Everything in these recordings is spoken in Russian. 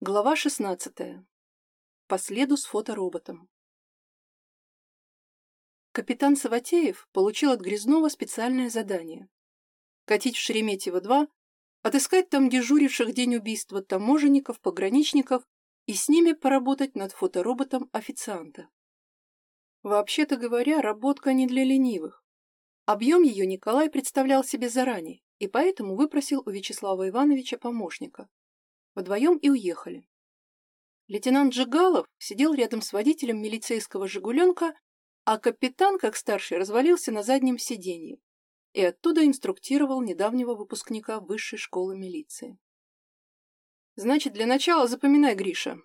Глава 16. По следу с фотороботом. Капитан Саватеев получил от Грязнова специальное задание. Катить в Шереметьево-2, отыскать там дежуривших день убийства таможенников, пограничников и с ними поработать над фотороботом официанта. Вообще-то говоря, работка не для ленивых. Объем ее Николай представлял себе заранее и поэтому выпросил у Вячеслава Ивановича помощника. Вдвоем и уехали. Лейтенант Жигалов сидел рядом с водителем милицейского «Жигуленка», а капитан, как старший, развалился на заднем сиденье и оттуда инструктировал недавнего выпускника высшей школы милиции. «Значит, для начала запоминай, Гриша,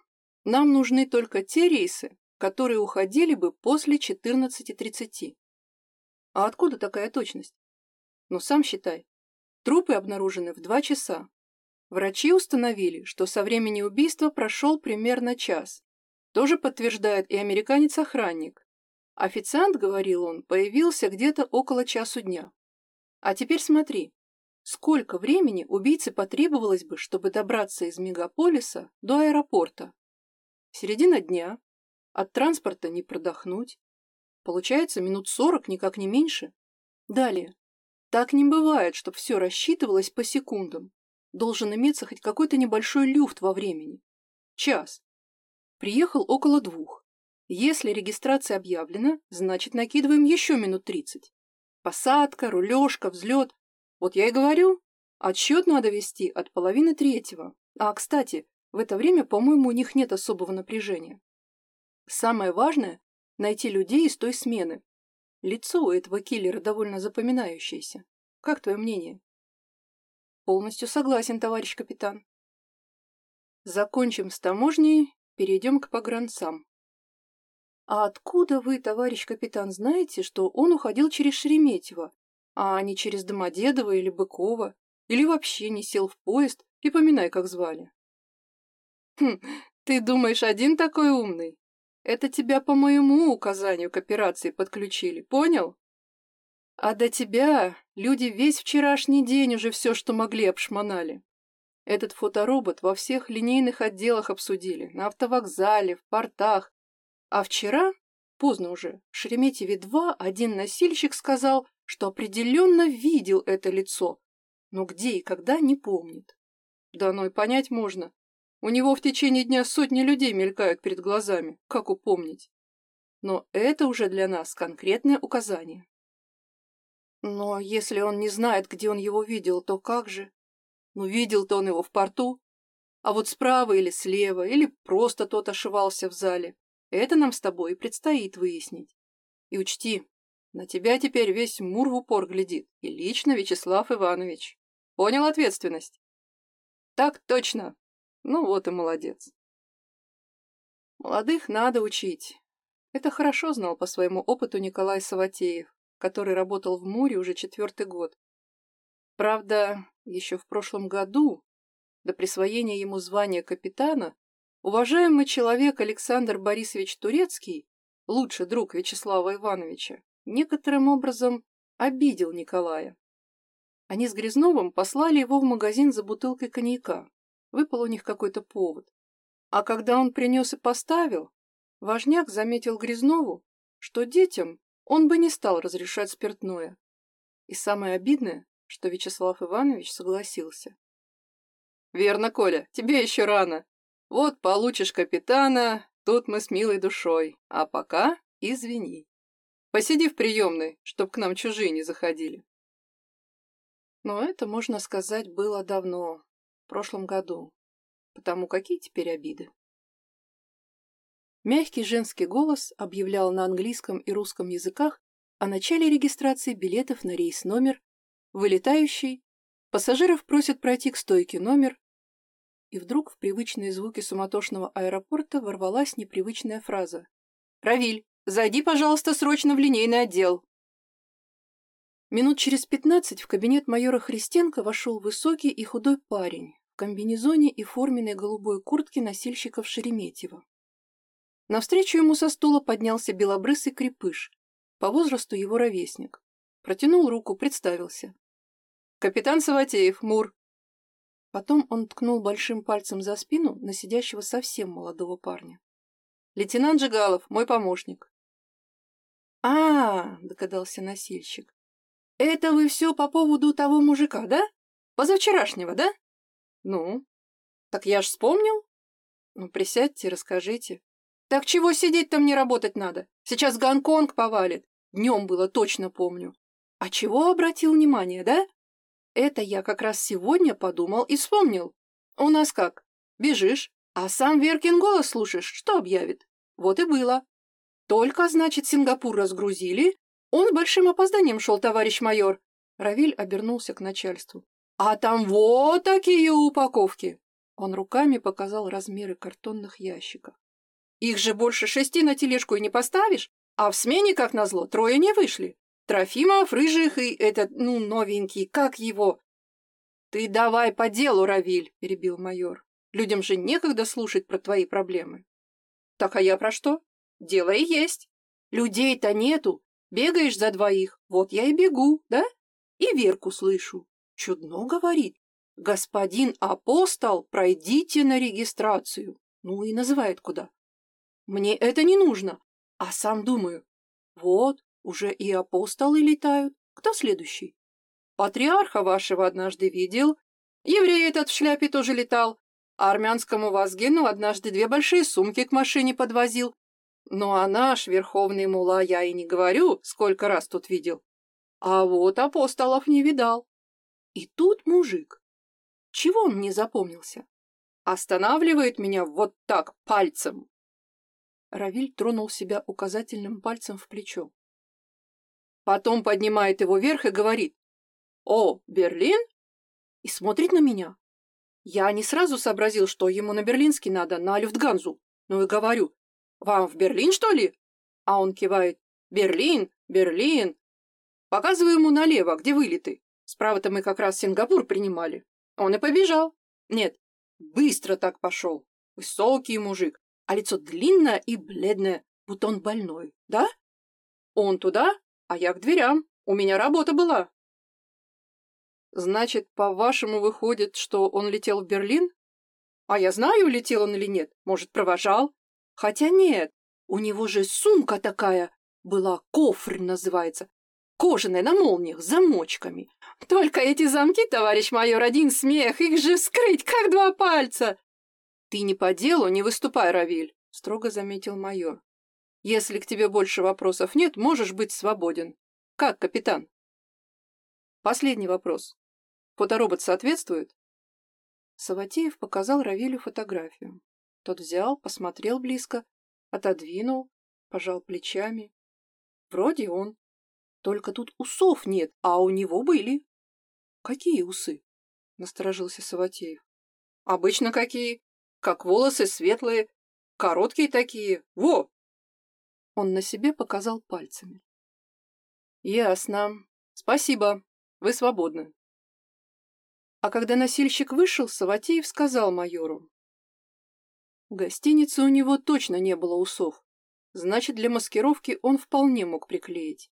нам нужны только те рейсы, которые уходили бы после 14.30. А откуда такая точность? Ну, сам считай. Трупы обнаружены в два часа, Врачи установили, что со времени убийства прошел примерно час. Тоже подтверждает и американец-охранник. Официант, говорил он, появился где-то около часу дня. А теперь смотри, сколько времени убийце потребовалось бы, чтобы добраться из мегаполиса до аэропорта? Середина дня, от транспорта не продохнуть. Получается минут сорок, никак не меньше. Далее. Так не бывает, чтобы все рассчитывалось по секундам должен иметься хоть какой-то небольшой люфт во времени. Час. Приехал около двух. Если регистрация объявлена, значит накидываем еще минут тридцать. Посадка, рулежка, взлет. Вот я и говорю, отсчет надо вести от половины третьего. А, кстати, в это время, по-моему, у них нет особого напряжения. Самое важное – найти людей из той смены. Лицо у этого киллера довольно запоминающееся. Как твое мнение? Полностью согласен, товарищ капитан. Закончим с таможней, перейдем к погранцам. А откуда вы, товарищ капитан, знаете, что он уходил через Шереметьево, а не через Домодедово или Быкова, или вообще не сел в поезд и поминай, как звали? Хм, ты думаешь, один такой умный? Это тебя по моему указанию к операции подключили, понял? А до тебя люди весь вчерашний день уже все, что могли, обшмонали. Этот фоторобот во всех линейных отделах обсудили, на автовокзале, в портах. А вчера, поздно уже, в Шереметьеве-2 один носильщик сказал, что определенно видел это лицо, но где и когда не помнит. Да ну и понять можно. У него в течение дня сотни людей мелькают перед глазами, как упомнить. Но это уже для нас конкретное указание. Но если он не знает, где он его видел, то как же? Ну, видел-то он его в порту. А вот справа или слева, или просто тот ошивался в зале. Это нам с тобой и предстоит выяснить. И учти, на тебя теперь весь Мур в упор глядит, и лично Вячеслав Иванович. Понял ответственность? Так точно. Ну вот и молодец. Молодых надо учить. Это хорошо знал по своему опыту Николай Саватеев который работал в море уже четвертый год. Правда, еще в прошлом году, до присвоения ему звания капитана, уважаемый человек Александр Борисович Турецкий, лучший друг Вячеслава Ивановича, некоторым образом обидел Николая. Они с Грязновым послали его в магазин за бутылкой коньяка. Выпал у них какой-то повод. А когда он принес и поставил, важняк заметил Грязнову, что детям он бы не стал разрешать спиртное. И самое обидное, что Вячеслав Иванович согласился. «Верно, Коля, тебе еще рано. Вот получишь капитана, тут мы с милой душой. А пока извини. Посиди в приемной, чтоб к нам чужие не заходили». Но это, можно сказать, было давно, в прошлом году. Потому какие теперь обиды? Мягкий женский голос объявлял на английском и русском языках о начале регистрации билетов на рейс номер, вылетающий, пассажиров просят пройти к стойке номер, и вдруг в привычные звуки суматошного аэропорта ворвалась непривычная фраза. «Равиль, зайди, пожалуйста, срочно в линейный отдел!» Минут через пятнадцать в кабинет майора Христенко вошел высокий и худой парень в комбинезоне и форменной голубой куртке носильщиков Шереметьева. Навстречу ему со стула поднялся белобрысый крепыш, по возрасту его ровесник. Протянул руку, представился. «Капитан Саватеев, Мур». Потом он ткнул большим пальцем за спину на сидящего совсем молодого парня. «Лейтенант Жигалов, мой помощник». «А, — догадался носильщик, — это вы все по поводу того мужика, да? Позавчерашнего, да? Ну, так я ж вспомнил. Ну, присядьте, расскажите. Так чего сидеть-то мне работать надо? Сейчас Гонконг повалит. Днем было, точно помню. А чего обратил внимание, да? Это я как раз сегодня подумал и вспомнил. У нас как? Бежишь, а сам Веркин голос слушаешь, что объявит? Вот и было. Только, значит, Сингапур разгрузили. Он с большим опозданием шел, товарищ майор. Равиль обернулся к начальству. А там вот такие упаковки. Он руками показал размеры картонных ящиков. Их же больше шести на тележку и не поставишь, а в смене, как назло, трое не вышли. Трофимов, Рыжих и этот, ну, новенький, как его? Ты давай по делу, Равиль, перебил майор. Людям же некогда слушать про твои проблемы. Так а я про что? Дело и есть. Людей-то нету. Бегаешь за двоих. Вот я и бегу, да? И Верку слышу. Чудно говорит. Господин апостол, пройдите на регистрацию. Ну и называет куда. Мне это не нужно. А сам думаю. Вот, уже и апостолы летают. Кто следующий? Патриарха вашего однажды видел. Еврей этот в шляпе тоже летал. А армянскому Вазгену однажды две большие сумки к машине подвозил. Ну а наш верховный мула я и не говорю, сколько раз тут видел. А вот апостолов не видал. И тут мужик. Чего он мне запомнился? Останавливает меня вот так пальцем. Равиль тронул себя указательным пальцем в плечо. Потом поднимает его вверх и говорит «О, Берлин?» и смотрит на меня. Я не сразу сообразил, что ему на берлинский надо, на Люфтганзу. Ну и говорю «Вам в Берлин, что ли?» А он кивает «Берлин, Берлин». Показываю ему налево, где вылеты. Справа-то мы как раз Сингапур принимали. Он и побежал. Нет, быстро так пошел. Высокий мужик, а лицо длинное и бледное, будто он больной, да? Он туда, а я к дверям. У меня работа была. Значит, по-вашему, выходит, что он летел в Берлин? А я знаю, летел он или нет. Может, провожал? Хотя нет, у него же сумка такая была, кофр называется. Кожаная, на молниях, с замочками. Только эти замки, товарищ майор, один смех, их же вскрыть, как два пальца. Ты не по делу, не выступай, Равиль, строго заметил майор. Если к тебе больше вопросов нет, можешь быть свободен. Как, капитан? Последний вопрос. Фоторобот соответствует? Саватеев показал Равилю фотографию. Тот взял, посмотрел близко, отодвинул, пожал плечами. Вроде он. Только тут усов нет, а у него были. Какие усы? Насторожился Саватеев. Обычно какие. Как волосы светлые, короткие такие. Во, он на себе показал пальцами. «Ясно. Спасибо. Вы свободны». А когда носильщик вышел, Саватеев сказал майору. В гостинице у него точно не было усов. Значит, для маскировки он вполне мог приклеить.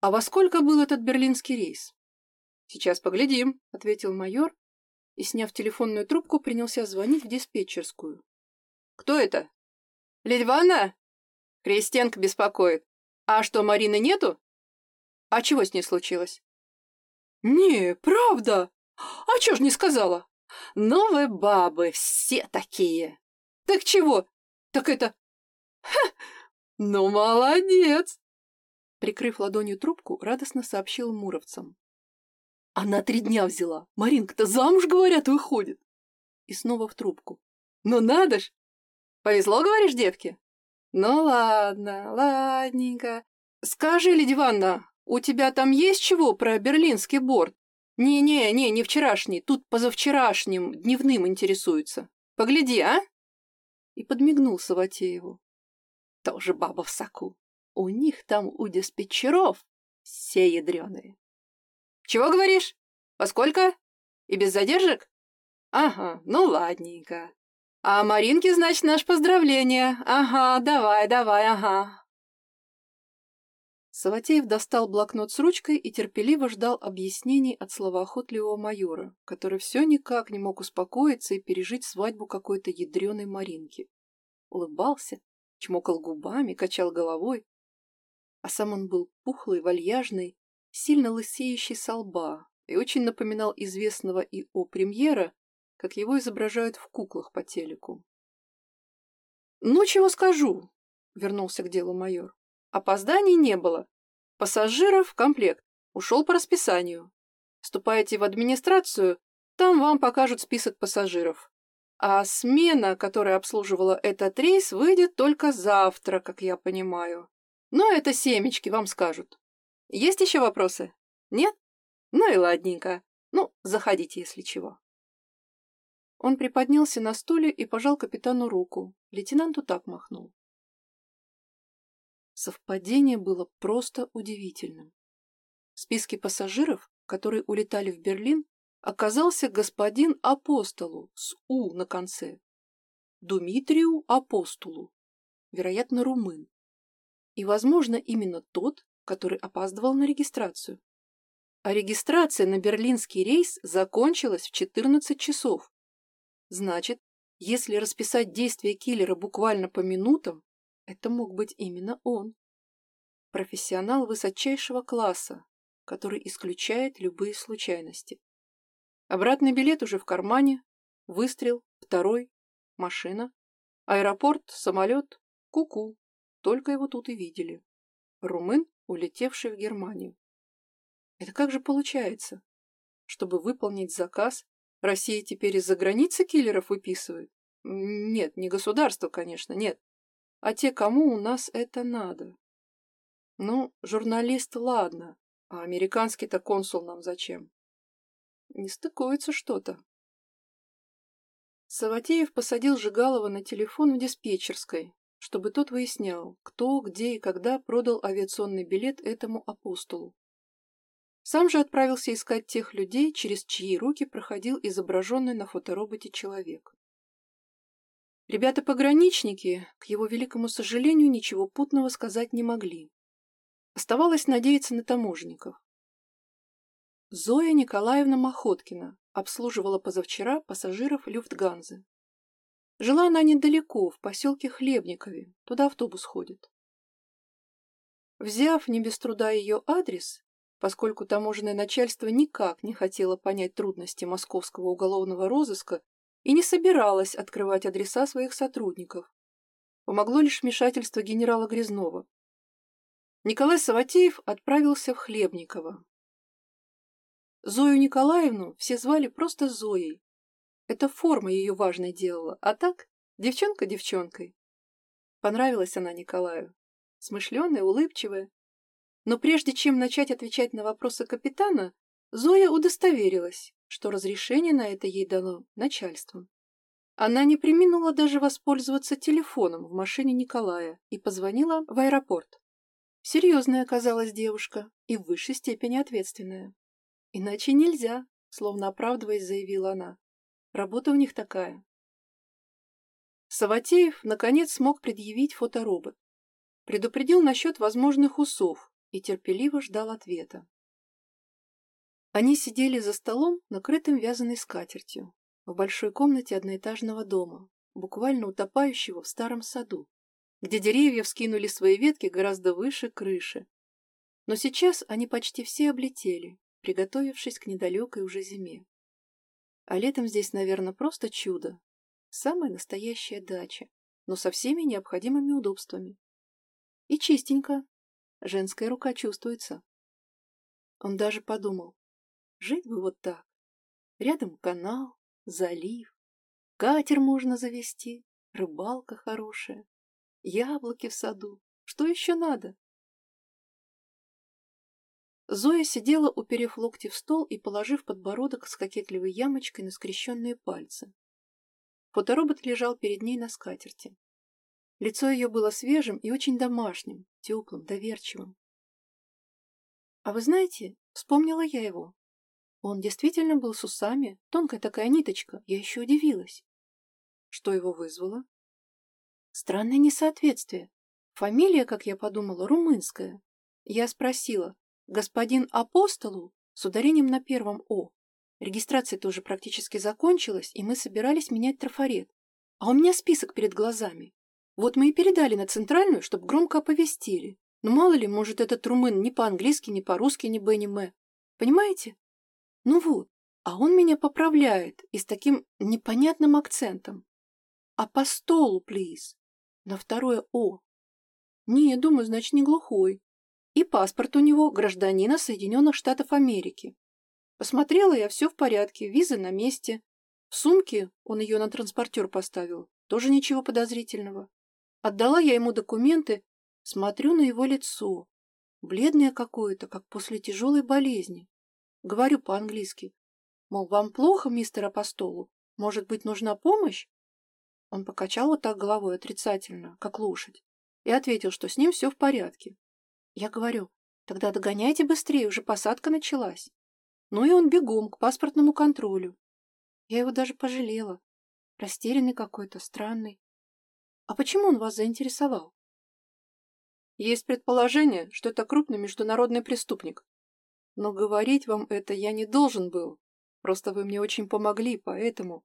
«А во сколько был этот берлинский рейс?» «Сейчас поглядим», — ответил майор и, сняв телефонную трубку, принялся звонить в диспетчерскую. «Кто это?» «Ледьвана?» Крестенко беспокоит. А что, Марины нету? А чего с ней случилось? Не, правда. А чё ж не сказала? Новые бабы, все такие. Так чего? Так это... Ха! Ну, молодец! Прикрыв ладонью трубку, радостно сообщил муровцам. Она три дня взяла. Маринка-то замуж, говорят, выходит. И снова в трубку. Ну надо ж! Повезло, говоришь, девке? «Ну ладно, ладненько. Скажи, Лидия Ивановна, у тебя там есть чего про берлинский борт? Не-не, не, не вчерашний, тут позавчерашним, дневным интересуются. Погляди, а?» И подмигнул Саватееву. «Тоже баба в соку. У них там у диспетчеров все ядреные». «Чего говоришь? Поскольку? И без задержек?» «Ага, ну ладненько. А Маринке, значит, наше поздравление. Ага, давай, давай, ага. Саватеев достал блокнот с ручкой и терпеливо ждал объяснений от словоохотливого майора, который все никак не мог успокоиться и пережить свадьбу какой-то ядреной Маринки. Улыбался, чмокал губами, качал головой. А сам он был пухлый, вальяжный, сильно лысеющий со лба и очень напоминал известного и о премьера, как его изображают в куклах по телеку. «Ну, чего скажу?» — вернулся к делу майор. Опозданий не было. Пассажиров комплект. Ушел по расписанию. Вступаете в администрацию, там вам покажут список пассажиров. А смена, которая обслуживала этот рейс, выйдет только завтра, как я понимаю. Но это семечки, вам скажут. Есть еще вопросы? Нет? Ну и ладненько. Ну, заходите, если чего. Он приподнялся на стуле и пожал капитану руку. Лейтенанту так махнул. Совпадение было просто удивительным. В списке пассажиров, которые улетали в Берлин, оказался господин Апостолу с «У» на конце. Думитрию Апостолу, вероятно, румын. И, возможно, именно тот, который опаздывал на регистрацию. А регистрация на берлинский рейс закончилась в 14 часов. Значит, если расписать действия киллера буквально по минутам, это мог быть именно он. Профессионал высочайшего класса, который исключает любые случайности. Обратный билет уже в кармане, выстрел, второй, машина, аэропорт, самолет, куку, -ку. только его тут и видели. Румын, улетевший в Германию. Это как же получается? Чтобы выполнить заказ, Россия теперь из-за границы киллеров выписывает? Нет, не государство, конечно, нет а те, кому у нас это надо. Ну, журналист, ладно, а американский-то консул нам зачем? Не стыкуется что-то. Саватеев посадил Жигалова на телефон в диспетчерской, чтобы тот выяснял, кто, где и когда продал авиационный билет этому апостолу. Сам же отправился искать тех людей, через чьи руки проходил изображенный на фотороботе человек. Ребята-пограничники, к его великому сожалению, ничего путного сказать не могли. Оставалось надеяться на таможенников. Зоя Николаевна Махоткина обслуживала позавчера пассажиров Люфтганзы. Жила она недалеко, в поселке Хлебникове, туда автобус ходит. Взяв не без труда ее адрес, поскольку таможенное начальство никак не хотело понять трудности московского уголовного розыска и не собиралась открывать адреса своих сотрудников. Помогло лишь вмешательство генерала Грязнова. Николай Саватеев отправился в Хлебниково. Зою Николаевну все звали просто Зоей. Это форма ее важной делала, а так девчонка девчонкой. Понравилась она Николаю. Смышленая, улыбчивая. Но прежде чем начать отвечать на вопросы капитана, Зоя удостоверилась, что разрешение на это ей дало начальство. Она не приминула даже воспользоваться телефоном в машине Николая и позвонила в аэропорт. Серьезная оказалась девушка и в высшей степени ответственная. Иначе нельзя, словно оправдываясь, заявила она. Работа у них такая. Саватеев, наконец, смог предъявить фоторобот. Предупредил насчет возможных усов и терпеливо ждал ответа. Они сидели за столом, накрытым вязаной скатертью, в большой комнате одноэтажного дома, буквально утопающего в старом саду, где деревья вскинули свои ветки гораздо выше крыши. Но сейчас они почти все облетели, приготовившись к недалекой уже зиме. А летом здесь, наверное, просто чудо. Самая настоящая дача, но со всеми необходимыми удобствами. И чистенько. Женская рука чувствуется. Он даже подумал, Жить бы вот так. Рядом канал, залив, катер можно завести, рыбалка хорошая, яблоки в саду. Что еще надо? Зоя сидела, уперев локти в стол и положив подбородок с кокетливой ямочкой на скрещенные пальцы. Фоторобот лежал перед ней на скатерти. Лицо ее было свежим и очень домашним, теплым, доверчивым. «А вы знаете, вспомнила я его. Он действительно был с усами, тонкая такая ниточка, я еще удивилась. Что его вызвало? Странное несоответствие. Фамилия, как я подумала, румынская. Я спросила, господин Апостолу с ударением на первом «о». Регистрация тоже практически закончилась, и мы собирались менять трафарет. А у меня список перед глазами. Вот мы и передали на центральную, чтобы громко оповестили. Но мало ли, может, этот румын ни по-английски, ни по-русски, ни б, ни м. Понимаете? Ну вот, а он меня поправляет и с таким непонятным акцентом. А по столу, плиз. На второе «о». Не, думаю, значит, не глухой. И паспорт у него гражданина Соединенных Штатов Америки. Посмотрела я, все в порядке, виза на месте. В сумке, он ее на транспортер поставил, тоже ничего подозрительного. Отдала я ему документы, смотрю на его лицо. Бледное какое-то, как после тяжелой болезни. Говорю по-английски. Мол, вам плохо, мистер Апостолу? Может быть, нужна помощь? Он покачал вот так головой отрицательно, как лошадь, и ответил, что с ним все в порядке. Я говорю, тогда догоняйте быстрее, уже посадка началась. Ну и он бегом к паспортному контролю. Я его даже пожалела. Растерянный какой-то, странный. А почему он вас заинтересовал? Есть предположение, что это крупный международный преступник. Но говорить вам это я не должен был. Просто вы мне очень помогли, поэтому...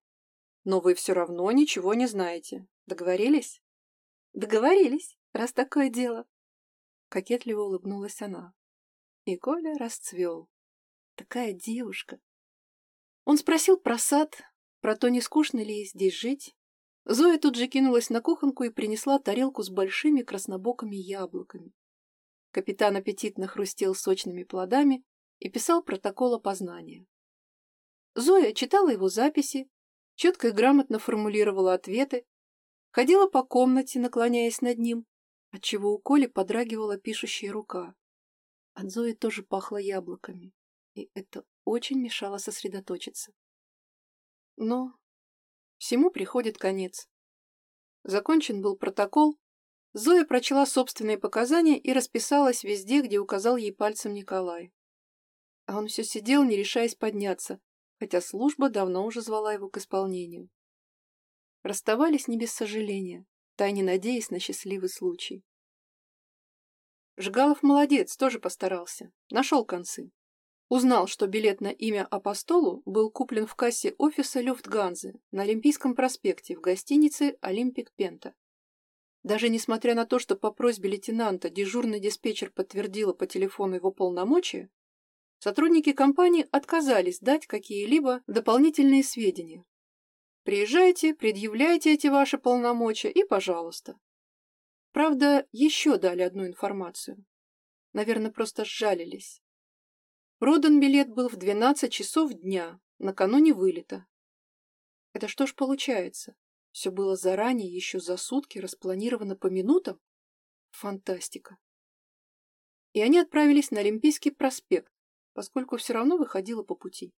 Но вы все равно ничего не знаете. Договорились? Договорились, раз такое дело. Кокетливо улыбнулась она. И Коля расцвел. Такая девушка. Он спросил про сад, про то, не скучно ли здесь жить. Зоя тут же кинулась на кухонку и принесла тарелку с большими краснобокими яблоками. Капитан аппетитно хрустел сочными плодами и писал протокол опознания. Зоя читала его записи, четко и грамотно формулировала ответы, ходила по комнате, наклоняясь над ним, отчего у Коли подрагивала пишущая рука. От Зои тоже пахло яблоками, и это очень мешало сосредоточиться. Но всему приходит конец. Закончен был протокол, Зоя прочла собственные показания и расписалась везде, где указал ей пальцем Николай. А он все сидел, не решаясь подняться, хотя служба давно уже звала его к исполнению. Расставались не без сожаления втайне надеясь на счастливый случай. Жгалов молодец, тоже постарался. Нашел концы. Узнал, что билет на имя Апостолу был куплен в кассе офиса Люфтганзы на Олимпийском проспекте в гостинице «Олимпик Пента». Даже несмотря на то, что по просьбе лейтенанта дежурный диспетчер подтвердила по телефону его полномочия, сотрудники компании отказались дать какие-либо дополнительные сведения, Приезжайте, предъявляйте эти ваши полномочия и пожалуйста. Правда, еще дали одну информацию. Наверное, просто сжалились. Продан билет был в 12 часов дня, накануне вылета. Это что ж получается? Все было заранее, еще за сутки, распланировано по минутам? Фантастика. И они отправились на Олимпийский проспект, поскольку все равно выходило по пути.